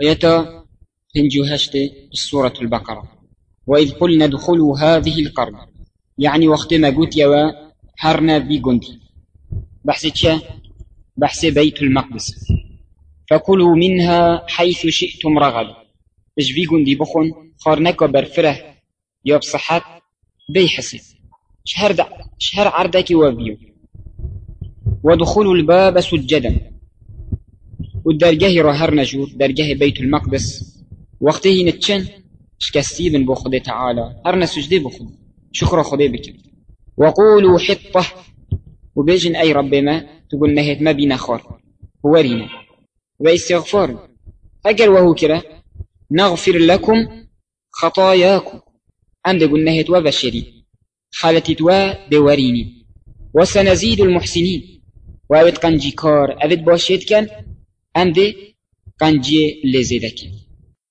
ويتا هنجو هشتي السورة البقرة. وإذ قلنا ادخلوا هذه القرية يعني وقت ما قلت يوا هرنا بي قندي. بحث بحث بيت المقدس. فكلوا منها حيث شئتم رغد اش بي قندي بخون؟ خارنك برفره يا بصحت بيحسي شهر دا شهر عردك وبيو ودخلوا الباب سجدا. رهر نجور درجه بيت المقدس. وقته نتشن شكستي بن بو خدي تعالى هرنا سجدي بخد شكر خدي بك وقولوا حطة. وبيجن أي ربما تقول نهيت ما بينا خور ورينا واستغفار أجل وهو كرا نغفر لكم خطاياكم عند قلنا هيت وبشري خالتي توا دوريني وسنزيد المحسنين وأبد قنجي كار أبد باشيت كان عند قنجي لزيدكي